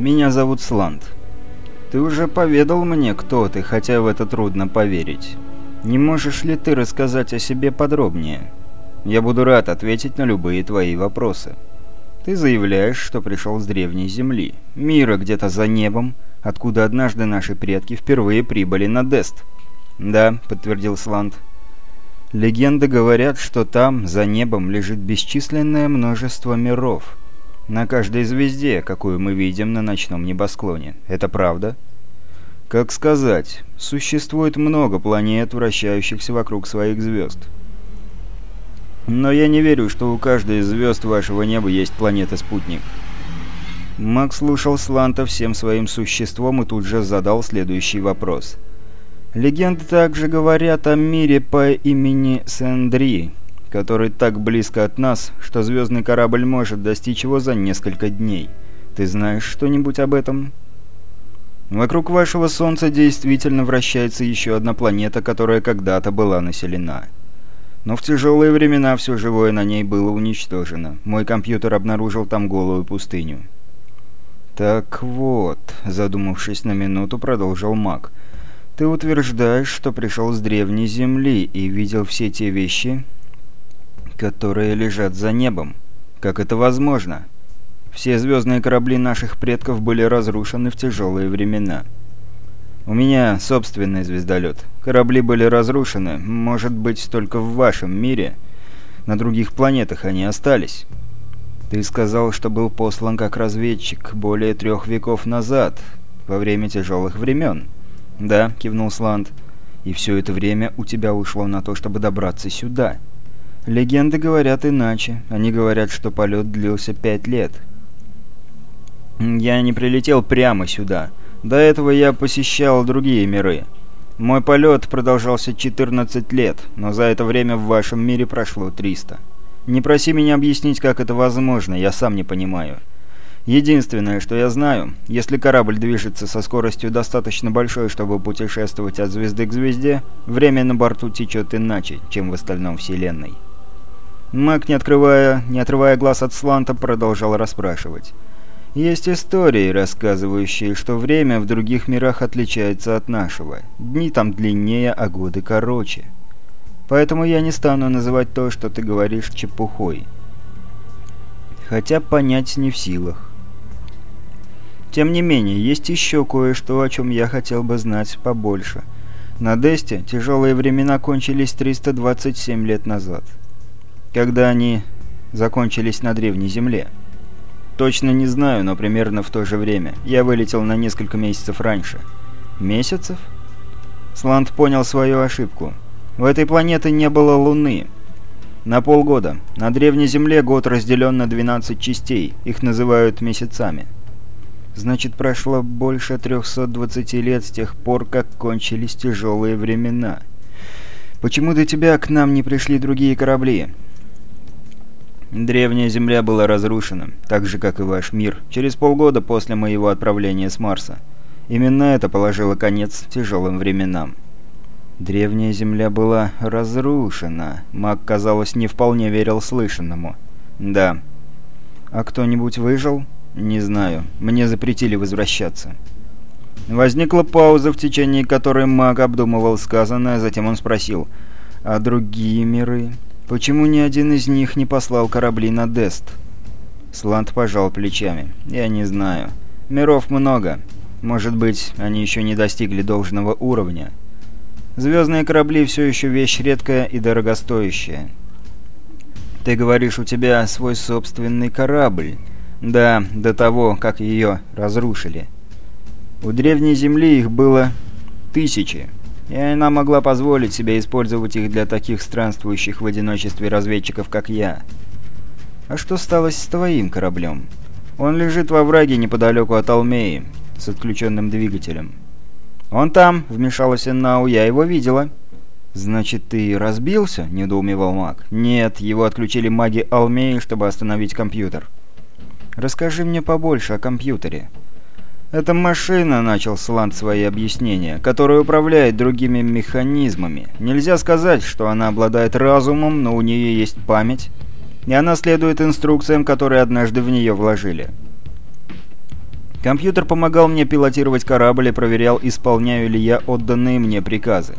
Меня зовут Сланд. Ты уже поведал мне, кто ты, хотя в это трудно поверить. Не можешь ли ты рассказать о себе подробнее? Я буду рад ответить на любые твои вопросы. Ты заявляешь, что пришел с древней земли, мира где-то за небом, откуда однажды наши предки впервые прибыли на Дест. «Да», — подтвердил Сланд. «Легенды говорят, что там, за небом, лежит бесчисленное множество миров. На каждой звезде, какую мы видим на ночном небосклоне. Это правда?» «Как сказать, существует много планет, вращающихся вокруг своих звезд». Но я не верю, что у каждой из звезд вашего неба есть планета-спутник. Макс слушал Сланта всем своим существом и тут же задал следующий вопрос. Легенды также говорят о мире по имени Сендри, который так близко от нас, что звездный корабль может достичь его за несколько дней. Ты знаешь что-нибудь об этом? Вокруг вашего Солнца действительно вращается еще одна планета, которая когда-то была населена. Но в тяжелые времена все живое на ней было уничтожено. Мой компьютер обнаружил там голую пустыню. «Так вот», — задумавшись на минуту, продолжил маг. «Ты утверждаешь, что пришел с древней Земли и видел все те вещи, которые лежат за небом. Как это возможно? Все звездные корабли наших предков были разрушены в тяжелые времена». «У меня собственный звездолет. Корабли были разрушены, может быть, только в вашем мире. На других планетах они остались». «Ты сказал, что был послан как разведчик более трех веков назад, во время тяжелых времен». «Да», — кивнул Сланд. «И все это время у тебя ушло на то, чтобы добраться сюда». «Легенды говорят иначе. Они говорят, что полет длился пять лет». «Я не прилетел прямо сюда. До этого я посещал другие миры. Мой полет продолжался 14 лет, но за это время в вашем мире прошло 300. Не проси меня объяснить, как это возможно, я сам не понимаю. Единственное, что я знаю, если корабль движется со скоростью достаточно большой, чтобы путешествовать от звезды к звезде, время на борту течет иначе, чем в остальном Вселенной. Маг, не открывая, не отрывая глаз от Сланта, продолжал расспрашивать. Есть истории, рассказывающие, что время в других мирах отличается от нашего. Дни там длиннее, а годы короче. Поэтому я не стану называть то, что ты говоришь, чепухой. Хотя понять не в силах. Тем не менее, есть еще кое-что, о чем я хотел бы знать побольше. На Десте тяжелые времена кончились 327 лет назад. Когда они закончились на Древней Земле. Точно не знаю, но примерно в то же время. Я вылетел на несколько месяцев раньше. Месяцев? Сланд понял свою ошибку. У этой планеты не было Луны. На полгода. На Древней Земле год разделен на 12 частей. Их называют месяцами. Значит, прошло больше 320 лет с тех пор, как кончились тяжелые времена. Почему до тебя к нам не пришли другие корабли? Древняя Земля была разрушена, так же, как и ваш мир, через полгода после моего отправления с Марса. Именно это положило конец тяжелым временам. Древняя Земля была разрушена. Маг, казалось, не вполне верил слышанному. Да. А кто-нибудь выжил? Не знаю. Мне запретили возвращаться. Возникла пауза, в течение которой маг обдумывал сказанное, затем он спросил. «А другие миры?» Почему ни один из них не послал корабли на Дест? Сланд пожал плечами. Я не знаю. Миров много. Может быть, они еще не достигли должного уровня. Звездные корабли все еще вещь редкая и дорогостоящая. Ты говоришь, у тебя свой собственный корабль. Да, до того, как ее разрушили. У Древней Земли их было тысячи и она могла позволить себе использовать их для таких странствующих в одиночестве разведчиков, как я. А что стало с твоим кораблем? Он лежит во враге неподалеку от Алмеи, с отключенным двигателем. «Он там», — вмешалась Эннау, — «я его видела». «Значит, ты разбился?» — недоумевал маг. «Нет, его отключили маги Алмеи, чтобы остановить компьютер». «Расскажи мне побольше о компьютере». «Это машина», — начал Сланд свои объяснения, «которая управляет другими механизмами. Нельзя сказать, что она обладает разумом, но у нее есть память, и она следует инструкциям, которые однажды в нее вложили». Компьютер помогал мне пилотировать корабль и проверял, исполняю ли я отданные мне приказы.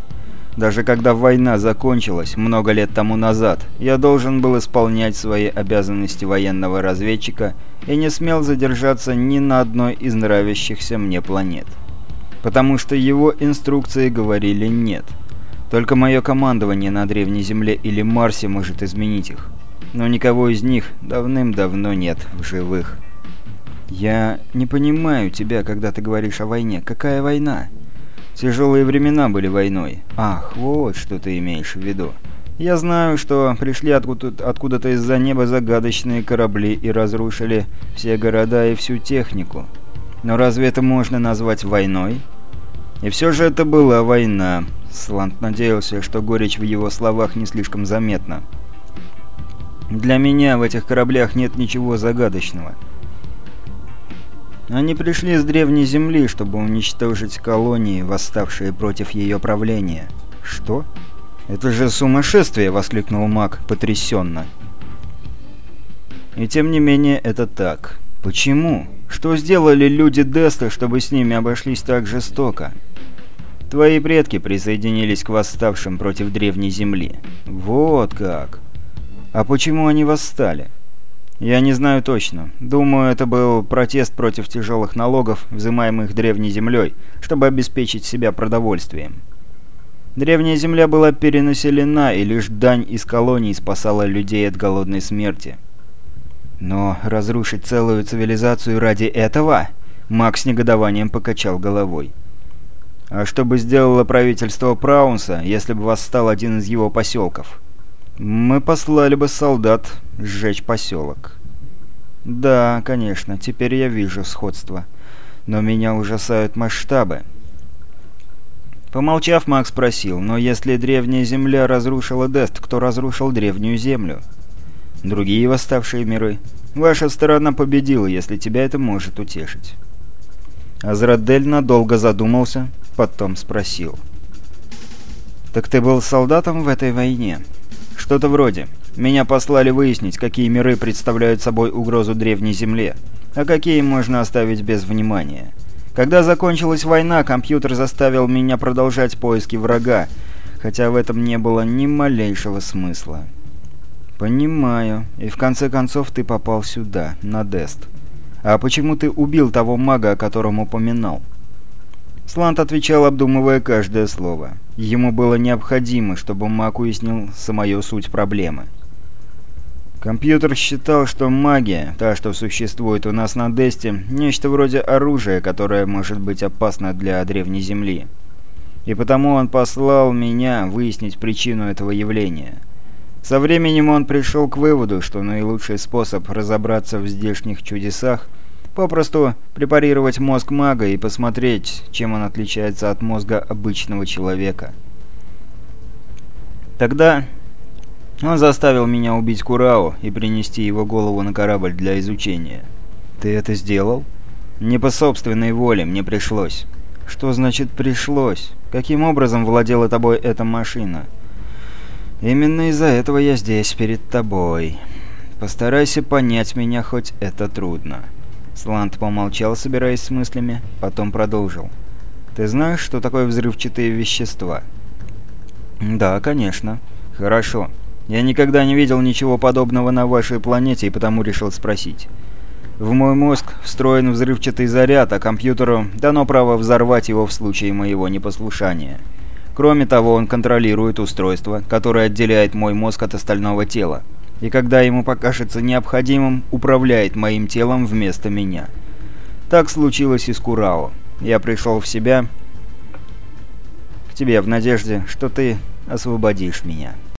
Даже когда война закончилась, много лет тому назад, я должен был исполнять свои обязанности военного разведчика и не смел задержаться ни на одной из нравящихся мне планет. Потому что его инструкции говорили «нет». Только мое командование на Древней Земле или Марсе может изменить их. Но никого из них давным-давно нет в живых. «Я не понимаю тебя, когда ты говоришь о войне. Какая война?» Тяжелые времена были войной. Ах, вот что ты имеешь в виду. Я знаю, что пришли откуда-то откуда из-за неба загадочные корабли и разрушили все города и всю технику. Но разве это можно назвать войной? И все же это была война. Слант надеялся, что горечь в его словах не слишком заметна. Для меня в этих кораблях нет ничего загадочного. Они пришли с древней земли, чтобы уничтожить колонии, восставшие против ее правления. Что? Это же сумасшествие, воскликнул маг потрясенно. И тем не менее это так. Почему? Что сделали люди Деста, чтобы с ними обошлись так жестоко? Твои предки присоединились к восставшим против древней земли. Вот как. А почему они восстали? «Я не знаю точно. Думаю, это был протест против тяжелых налогов, взимаемых древней землей, чтобы обеспечить себя продовольствием. Древняя земля была перенаселена, и лишь дань из колоний спасала людей от голодной смерти. Но разрушить целую цивилизацию ради этого? Макс негодованием покачал головой. А что бы сделало правительство Праунса, если бы восстал один из его поселков? Мы послали бы солдат сжечь поселок. Да, конечно, теперь я вижу сходство. Но меня ужасают масштабы. Помолчав, Макс спросил, но если древняя земля разрушила Дест, кто разрушил древнюю землю? Другие восставшие миры. Ваша сторона победила, если тебя это может утешить. Азрадель надолго задумался, потом спросил. «Так ты был солдатом в этой войне?» «Что-то вроде. Меня послали выяснить, какие миры представляют собой угрозу Древней Земле, а какие можно оставить без внимания. Когда закончилась война, компьютер заставил меня продолжать поиски врага, хотя в этом не было ни малейшего смысла. «Понимаю. И в конце концов ты попал сюда, на Дест. А почему ты убил того мага, о котором упоминал?» Слант отвечал, обдумывая каждое слово. Ему было необходимо, чтобы маг уяснил самую суть проблемы. Компьютер считал, что магия, та, что существует у нас на Десте, нечто вроде оружия, которое может быть опасно для Древней Земли. И потому он послал меня выяснить причину этого явления. Со временем он пришел к выводу, что наилучший способ разобраться в здешних чудесах – попросту препарировать мозг мага и посмотреть, чем он отличается от мозга обычного человека. Тогда он заставил меня убить Курао и принести его голову на корабль для изучения. Ты это сделал? Не по собственной воле, мне пришлось. Что значит «пришлось»? Каким образом владела тобой эта машина? Именно из-за этого я здесь, перед тобой. Постарайся понять меня, хоть это трудно. Слант помолчал, собираясь с мыслями, потом продолжил. Ты знаешь, что такое взрывчатые вещества? Да, конечно. Хорошо. Я никогда не видел ничего подобного на вашей планете и потому решил спросить. В мой мозг встроен взрывчатый заряд, а компьютеру дано право взорвать его в случае моего непослушания. Кроме того, он контролирует устройство, которое отделяет мой мозг от остального тела, и когда ему покажется необходимым, управляет моим телом вместо меня. Так случилось и с Курао. Я пришел в себя к тебе в надежде, что ты освободишь меня».